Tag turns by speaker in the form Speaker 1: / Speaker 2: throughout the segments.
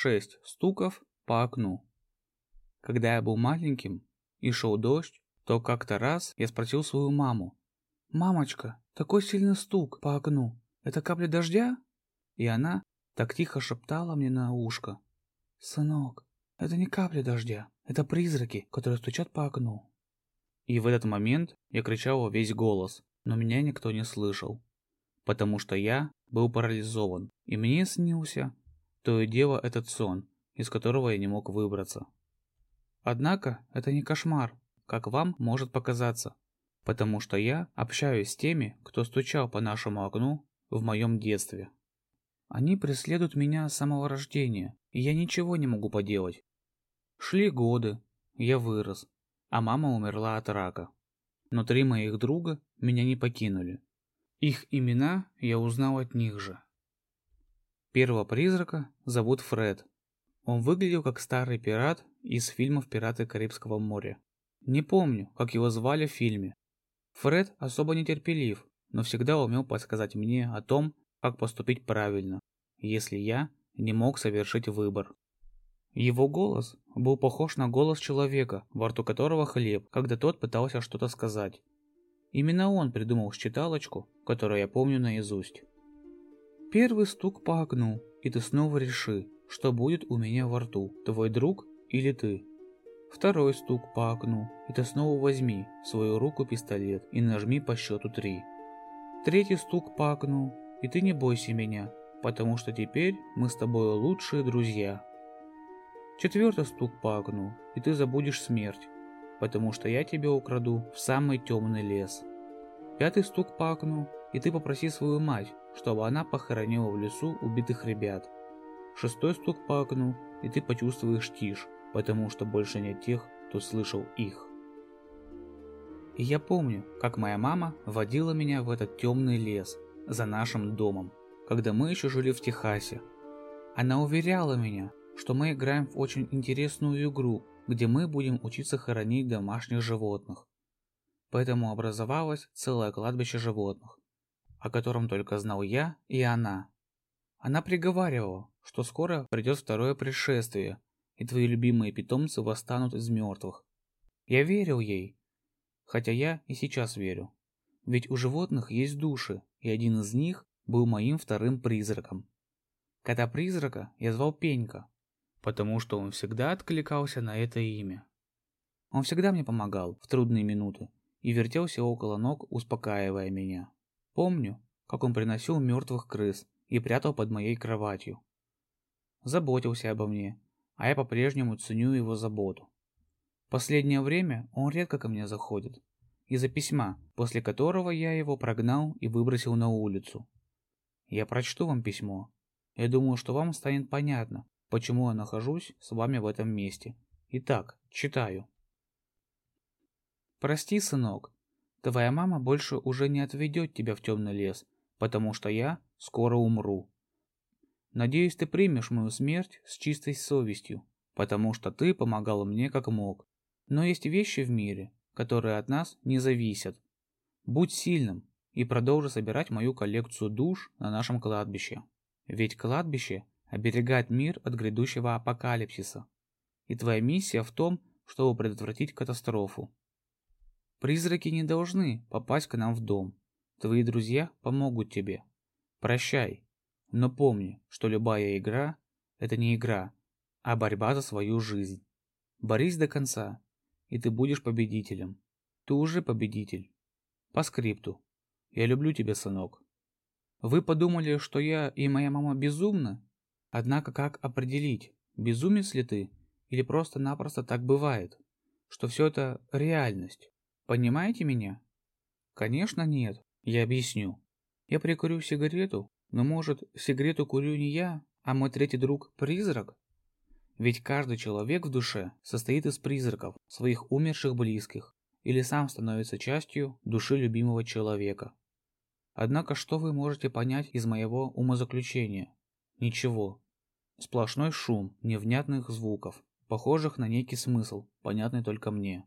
Speaker 1: шесть стуков по окну. Когда я был маленьким и шел дождь, то как-то раз я спросил свою маму. «Мамочка, такой сильный стук по окну. Это капля дождя?» И она так тихо шептала мне на ушко. «Сынок, это не капли дождя, это призраки, которые стучат по окну». И в этот момент я кричал весь голос, но меня никто не слышал, потому что я был парализован, и мне снился то и дело этот сон, из которого я не мог выбраться. Однако это не кошмар, как вам может показаться, потому что я общаюсь с теми, кто стучал по нашему окну в моем детстве. Они преследуют меня с самого рождения, и я ничего не могу поделать. Шли годы, я вырос, а мама умерла от рака. Но три моих друга меня не покинули. Их имена я узнал от них же. Первого призрака зовут Фред. Он выглядел как старый пират из фильмов «Пираты Карибского моря». Не помню, как его звали в фильме. Фред особо нетерпелив, но всегда умел подсказать мне о том, как поступить правильно, если я не мог совершить выбор. Его голос был похож на голос человека, во рту которого хлеб, когда тот пытался что-то сказать. Именно он придумал считалочку, которую я помню наизусть. Первый стук по окну, и ты снова реши, что будет у меня во рту, твой друг или ты. Второй стук по окну, и ты снова возьми в свою руку пистолет и нажми по счету три. Третий стук по окну, и ты не бойся меня, потому что теперь мы с тобой лучшие друзья. Четвертый стук по окну, и ты забудешь смерть, потому что я тебя украду в самый темный лес. Пятый стук по окну, и ты попроси свою мать, чтобы она похоронила в лесу убитых ребят. Шестой стук по окну, и ты почувствуешь тишь, потому что больше нет тех, кто слышал их. И я помню, как моя мама водила меня в этот темный лес за нашим домом, когда мы еще жили в Техасе. Она уверяла меня, что мы играем в очень интересную игру, где мы будем учиться хоронить домашних животных. Поэтому образовалось целое кладбище животных, о котором только знал я и она. Она приговаривала, что скоро придет второе пришествие, и твои любимые питомцы восстанут из мертвых. Я верил ей, хотя я и сейчас верю. Ведь у животных есть души, и один из них был моим вторым призраком. Кота призрака я звал Пенька, потому что он всегда откликался на это имя. Он всегда мне помогал в трудные минуты и вертелся около ног, успокаивая меня. Помню, как он приносил мертвых крыс и прятал под моей кроватью. Заботился обо мне, а я по-прежнему ценю его заботу. Последнее время он редко ко мне заходит, из-за письма, после которого я его прогнал и выбросил на улицу. Я прочту вам письмо. Я думаю, что вам станет понятно, почему я нахожусь с вами в этом месте. Итак, читаю. Прости, сынок, твоя мама больше уже не отведет тебя в темный лес, потому что я скоро умру. Надеюсь, ты примешь мою смерть с чистой совестью, потому что ты помогал мне как мог. Но есть вещи в мире, которые от нас не зависят. Будь сильным и продолжи собирать мою коллекцию душ на нашем кладбище. Ведь кладбище оберегает мир от грядущего апокалипсиса. И твоя миссия в том, чтобы предотвратить катастрофу. Призраки не должны попасть к нам в дом. Твои друзья помогут тебе. Прощай. Но помни, что любая игра – это не игра, а борьба за свою жизнь. Борись до конца, и ты будешь победителем. Ты уже победитель. По скрипту. Я люблю тебя, сынок. Вы подумали, что я и моя мама безумны? Однако как определить, безумец ли ты, или просто-напросто так бывает, что все это реальность? Понимаете меня? Конечно нет, я объясню. Я прикурю сигарету, но может сигарету курю не я, а мой третий друг призрак? Ведь каждый человек в душе состоит из призраков, своих умерших близких, или сам становится частью души любимого человека. Однако что вы можете понять из моего умозаключения? Ничего. Сплошной шум невнятных звуков, похожих на некий смысл, понятный только мне.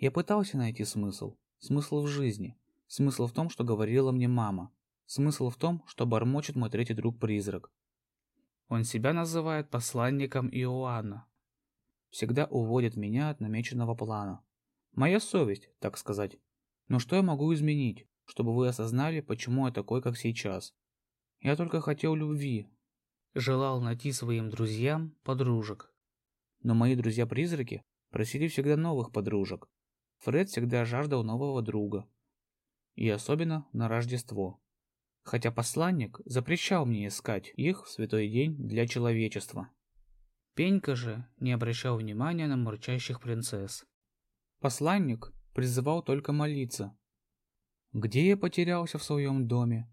Speaker 1: Я пытался найти смысл, смысл в жизни, смысл в том, что говорила мне мама, смысл в том, что бормочет мой третий друг-призрак. Он себя называет посланником Иоанна. Всегда уводит меня от намеченного плана. Моя совесть, так сказать. Но что я могу изменить, чтобы вы осознали, почему я такой, как сейчас? Я только хотел любви. Желал найти своим друзьям подружек. Но мои друзья-призраки просили всегда новых подружек. Фред всегда жаждал нового друга. И особенно на Рождество хотя посланник запрещал мне искать их в святой день для человечества. Пенька же не обращал внимания на мурчащих принцесс. Посланник призывал только молиться. Где я потерялся в своем доме?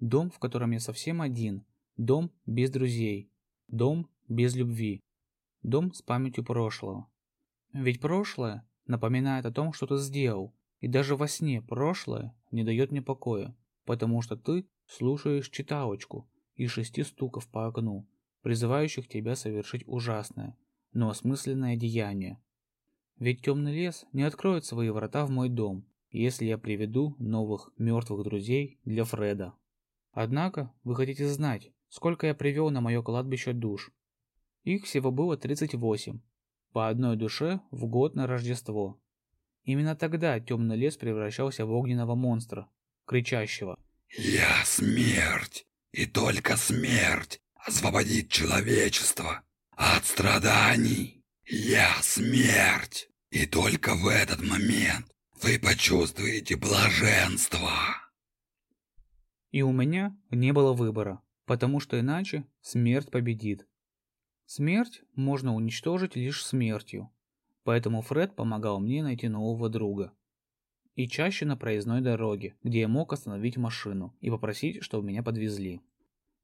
Speaker 1: Дом, в котором я совсем один. Дом без друзей. Дом без любви. Дом с памятью прошлого. Ведь прошлое напоминает о том, что ты сделал, и даже во сне прошлое не дает мне покоя потому что ты слушаешь читалочку из шести стуков по окну, призывающих тебя совершить ужасное, но осмысленное деяние. Ведь темный лес не откроет свои врата в мой дом, если я приведу новых мертвых друзей для Фреда. Однако вы хотите знать, сколько я привел на мое кладбище душ. Их всего было 38, по одной душе в год на Рождество. Именно тогда темный лес превращался в огненного монстра, кричащего
Speaker 2: «Я смерть, и только смерть освободит человечество от страданий. Я смерть, и только в этот момент вы почувствуете блаженство».
Speaker 1: И у меня не было выбора, потому что иначе смерть победит. Смерть можно уничтожить лишь смертью, поэтому Фред помогал мне найти нового друга и чаще на проездной дороге, где я мог остановить машину и попросить, чтобы меня подвезли.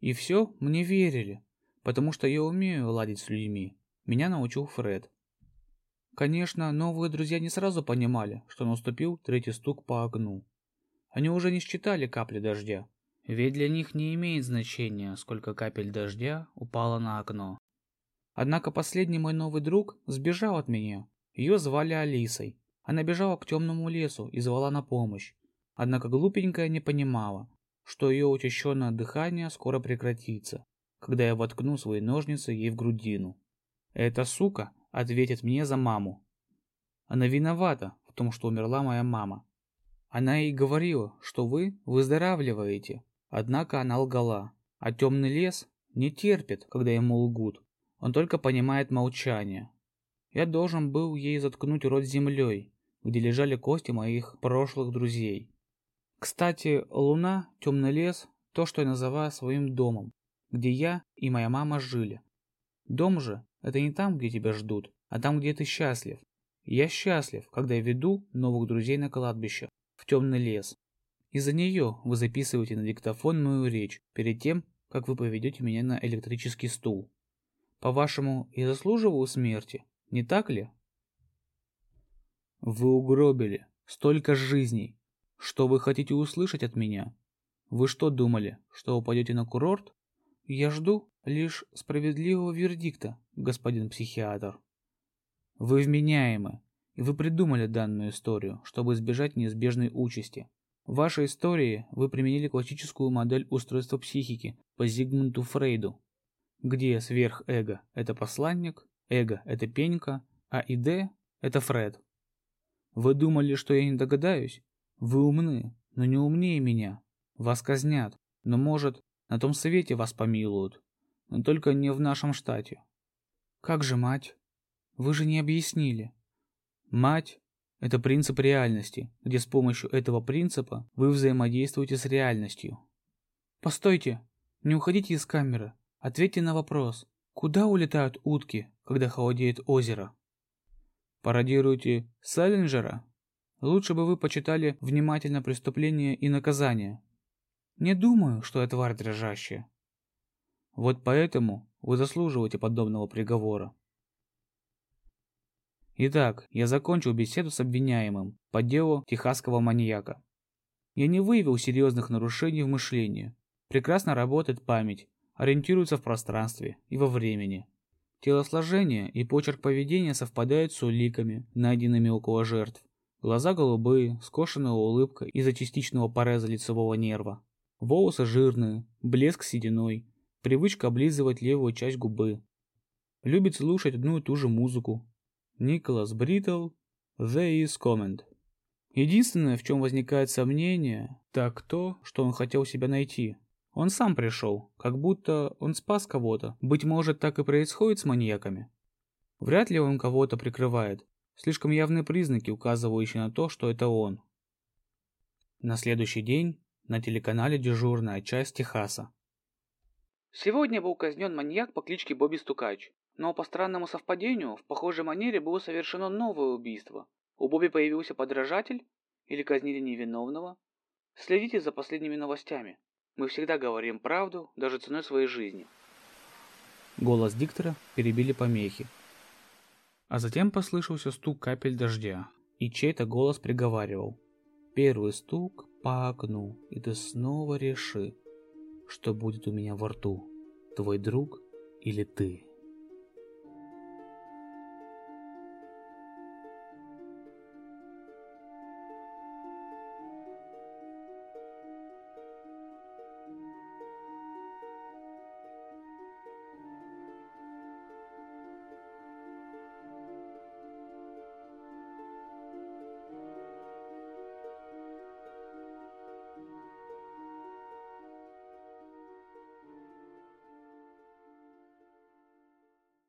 Speaker 1: И все, мне верили, потому что я умею ладить с людьми. Меня научил Фред. Конечно, новые друзья не сразу понимали, что наступил третий стук по окну. Они уже не считали капли дождя, ведь для них не имеет значения, сколько капель дождя упало на окно. Однако последний мой новый друг сбежал от меня. Ее звали Алисой, она бежала к темному лесу и звала на помощь. Однако глупенькая не понимала, что ее учащенное дыхание скоро прекратится, когда я воткну свои ножницы ей в грудину. Эта сука ответит мне за маму. Она виновата в том, что умерла моя мама. Она ей говорила, что вы выздоравливаете, однако она лгала, а темный лес не терпит, когда ему лгут. Он только понимает молчание. Я должен был ей заткнуть рот землей, где лежали кости моих прошлых друзей. Кстати, луна, темный лес, то, что я называю своим домом, где я и моя мама жили. Дом же – это не там, где тебя ждут, а там, где ты счастлив. Я счастлив, когда я веду новых друзей на кладбище, в темный лес. Из-за нее вы записываете на диктофон мою речь перед тем, как вы поведете меня на электрический стул. По-вашему, я заслуживаю смерти? Не так ли? Вы угробили столько жизней. Что вы хотите услышать от меня? Вы что думали, что упадете на курорт? Я жду лишь справедливого вердикта, господин психиатр. Вы вменяемы, и вы придумали данную историю, чтобы избежать неизбежной участи. В вашей истории вы применили классическую модель устройства психики по Зигмунду Фрейду, где сверхэго – это посланник, Эго – это пенька, а ИД – это Фред. Вы думали, что я не догадаюсь? Вы умны, но не умнее меня. Вас казнят, но, может, на том свете вас помилуют, но только не в нашем штате. Как же мать? Вы же не объяснили. Мать – это принцип реальности, где с помощью этого принципа вы взаимодействуете с реальностью. Постойте, не уходите из камеры, ответьте на вопрос. Куда улетают утки, когда холодеет озеро? Пародируете Саллинджера? Лучше бы вы почитали внимательно преступление и наказание. Не думаю, что я тварь дрожащая. Вот поэтому вы заслуживаете подобного приговора. Итак, я закончил беседу с обвиняемым по делу техасского маньяка. Я не выявил серьезных нарушений в мышлении. Прекрасно работает память, ориентируется в пространстве и во времени. Телосложение и почерк поведения совпадают с уликами, найденными около жертв. Глаза голубые, скошенная улыбка из-за частичного пореза лицевого нерва. Волосы жирные, блеск сединой, Привычка облизывать левую часть губы. Любит слушать одну и ту же музыку. Николас Бриттл, The Is Comment. Единственное, в чем возникает сомнение, так то, что он хотел себя найти. Он сам пришел, как будто он спас кого-то. Быть может, так и происходит с маньяками. Вряд ли он кого-то прикрывает. Слишком явные признаки, указывающие на то, что это он. На следующий день на телеканале «Дежурная часть Техаса».
Speaker 3: Сегодня был казнен маньяк по кличке Бобби Стукач. Но по странному совпадению, в похожей манере было совершено новое убийство. У Бобби появился подражатель? Или казнили невиновного? Следите за последними новостями. Мы всегда говорим правду, даже ценой своей жизни.
Speaker 1: Голос диктора перебили помехи. А затем послышался стук капель дождя, и чей-то голос приговаривал. Первый стук по окну, и ты снова реши, что будет у меня во рту, твой друг или ты.